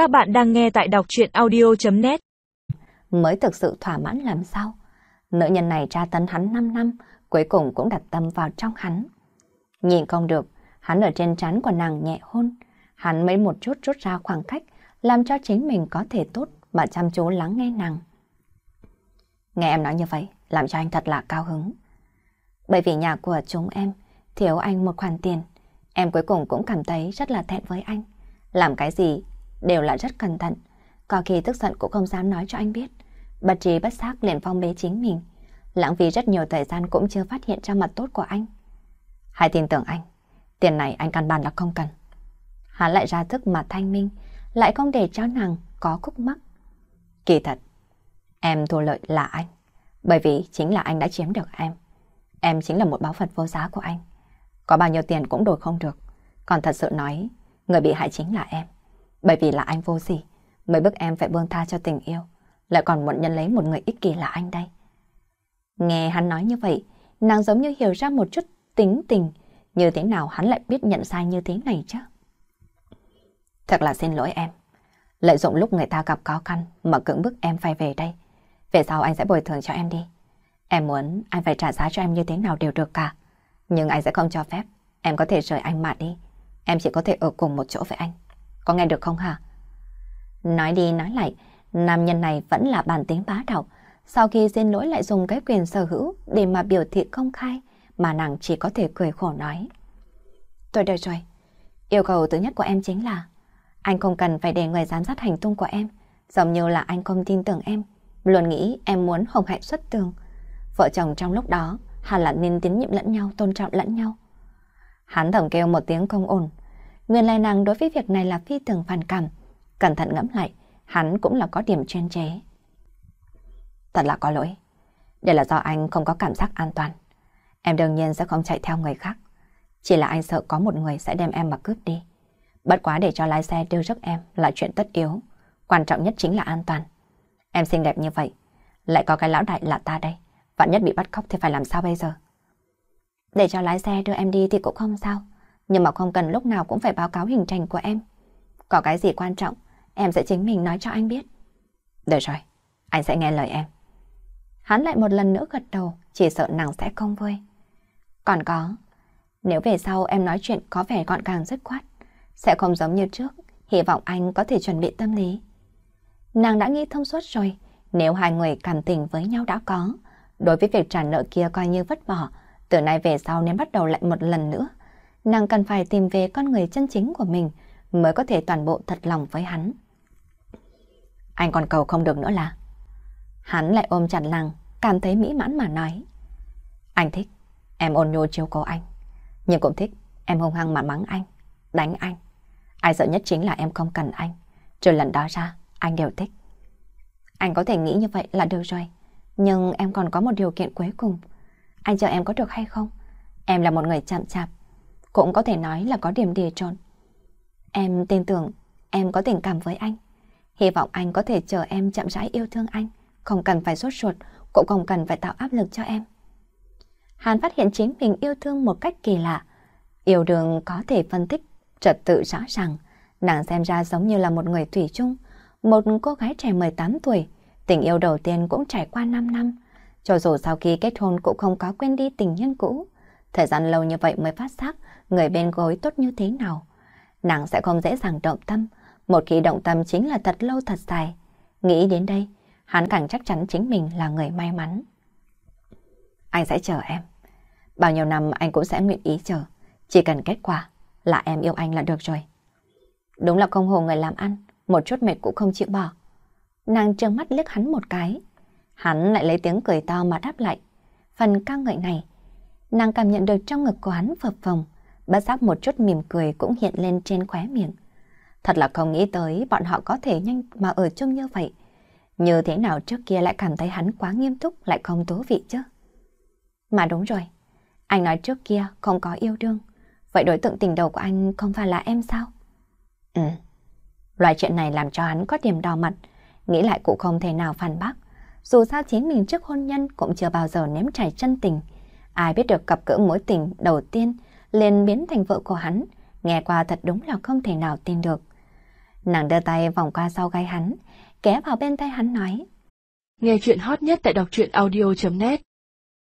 Các bạn đang nghe tại đọc chuyện audio.net Mới thực sự thỏa mãn làm sao? Nữ nhân này tra tấn hắn 5 năm, cuối cùng cũng đặt tâm vào trong hắn. Nhìn không được, hắn ở trên trán của nàng nhẹ hôn. Hắn mấy một chút rút ra khoảng cách, làm cho chính mình có thể tốt mà chăm chú lắng nghe nàng. Nghe em nói như vậy, làm cho anh thật là cao hứng. Bởi vì nhà của chúng em thiếu anh một khoản tiền, em cuối cùng cũng cảm thấy rất là thẹn với anh. Làm cái gì đều là rất cẩn thận, có khi tức giận cũng không dám nói cho anh biết. Bất trí bất giác liền phong bế chính mình, lãng phí rất nhiều thời gian cũng chưa phát hiện ra mặt tốt của anh. Hãy tin tưởng anh, tiền này anh căn bản là không cần. Hắn lại ra thức mà thanh minh, lại không để cho nàng có khúc mắc. Kỳ thật, em thua lợi là anh, bởi vì chính là anh đã chiếm được em. Em chính là một báo vật vô giá của anh. Có bao nhiêu tiền cũng đổi không được. Còn thật sự nói, người bị hại chính là em. Bởi vì là anh vô gì, mới bức em phải buông tha cho tình yêu. Lại còn muốn nhân lấy một người ích kỷ là anh đây. Nghe hắn nói như vậy, nàng giống như hiểu ra một chút tính tình. Như thế nào hắn lại biết nhận sai như thế này chứ? Thật là xin lỗi em. Lợi dụng lúc người ta gặp khó khăn mà cưỡng bức em phải về đây. Về sau anh sẽ bồi thường cho em đi. Em muốn anh phải trả giá cho em như thế nào đều được cả. Nhưng anh sẽ không cho phép. Em có thể rời anh mà đi. Em chỉ có thể ở cùng một chỗ với anh. Có nghe được không hả? Nói đi nói lại, nam nhân này vẫn là bản tính bá đạo. Sau khi xin lỗi lại dùng cái quyền sở hữu để mà biểu thị công khai, mà nàng chỉ có thể cười khổ nói. Tôi đời rồi. Yêu cầu thứ nhất của em chính là anh không cần phải để người giám sát hành tung của em, giống như là anh không tin tưởng em, luôn nghĩ em muốn hồng hạnh xuất tường. Vợ chồng trong lúc đó hẳn là nên tín nhiệm lẫn nhau, tôn trọng lẫn nhau. Hắn thầm kêu một tiếng không ổn. Nguyên lai nàng đối với việc này là phi thường phản cảm. Cẩn thận ngẫm lại, hắn cũng là có điểm chuyên chế. Thật là có lỗi. Đây là do anh không có cảm giác an toàn. Em đương nhiên sẽ không chạy theo người khác. Chỉ là anh sợ có một người sẽ đem em mà cướp đi. Bất quá để cho lái xe đưa rước em là chuyện tất yếu. Quan trọng nhất chính là an toàn. Em xinh đẹp như vậy. Lại có cái lão đại là ta đây. Vạn nhất bị bắt cóc thì phải làm sao bây giờ? Để cho lái xe đưa em đi thì cũng không sao. Nhưng mà không cần lúc nào cũng phải báo cáo hình thành của em. Có cái gì quan trọng, em sẽ chính mình nói cho anh biết. Được rồi, anh sẽ nghe lời em. Hắn lại một lần nữa gật đầu, chỉ sợ nàng sẽ không vui. Còn có, nếu về sau em nói chuyện có vẻ gọn gàng dứt khoát, sẽ không giống như trước, hy vọng anh có thể chuẩn bị tâm lý. Nàng đã nghĩ thông suốt rồi, nếu hai người cảm tình với nhau đã có, đối với việc trả nợ kia coi như vứt bỏ, từ nay về sau nên bắt đầu lại một lần nữa. Nàng cần phải tìm về con người chân chính của mình mới có thể toàn bộ thật lòng với hắn. Anh còn cầu không được nữa là... Hắn lại ôm chặt nàng, cảm thấy mỹ mãn mà nói. Anh thích, em ôn nhô chiếu cố anh. Nhưng cũng thích, em hung hăng mà mắng anh, đánh anh. Ai sợ nhất chính là em không cần anh. Trừ lần đó ra, anh đều thích. Anh có thể nghĩ như vậy là được rồi. Nhưng em còn có một điều kiện cuối cùng. Anh chờ em có được hay không? Em là một người chậm chạp. Cũng có thể nói là có điểm đề trộn. Em tin tưởng em có tình cảm với anh. Hy vọng anh có thể chờ em chậm rãi yêu thương anh. Không cần phải sốt ruột, cũng không cần phải tạo áp lực cho em. Hàn phát hiện chính mình yêu thương một cách kỳ lạ. Yêu đương có thể phân tích, trật tự rõ ràng. Nàng xem ra giống như là một người thủy chung, một cô gái trẻ 18 tuổi. Tình yêu đầu tiên cũng trải qua 5 năm. Cho dù sau khi kết hôn cũng không có quên đi tình nhân cũ. Thời gian lâu như vậy mới phát giác người bên gối tốt như thế nào. Nàng sẽ không dễ dàng động tâm. Một khi động tâm chính là thật lâu thật dài. Nghĩ đến đây, hắn càng chắc chắn chính mình là người may mắn. Anh sẽ chờ em. Bao nhiêu năm anh cũng sẽ nguyện ý chờ. Chỉ cần kết quả là em yêu anh là được rồi. Đúng là không hồ người làm ăn, một chút mệt cũng không chịu bỏ. Nàng trợn mắt liếc hắn một cái. Hắn lại lấy tiếng cười to mà đáp lại. Phần ca ngợi này, nàng cảm nhận được trong ngực của hắn phập phồng, bất giác một chút mỉm cười cũng hiện lên trên khóe miệng. Thật là không nghĩ tới bọn họ có thể nhanh mà ở chung như vậy. Như thế nào trước kia lại cảm thấy hắn quá nghiêm túc lại không thú vị chứ? Mà đúng rồi, anh nói trước kia không có yêu đương. Vậy đối tượng tình đầu của anh không phải là em sao? Ừ, loại chuyện này làm cho hắn có điểm đỏ mặt, nghĩ lại cũng không thể nào phản bác. Dù sao chính mình trước hôn nhân cũng chưa bao giờ nếm trải chân tình. Ai biết được cặp cỡ mối tình đầu tiên liền biến thành vợ của hắn, nghe qua thật đúng là không thể nào tin được. Nàng đưa tay vòng qua sau gáy hắn, kéo vào bên tay hắn nói. Nghe chuyện hot nhất tại đọc truyện audio.net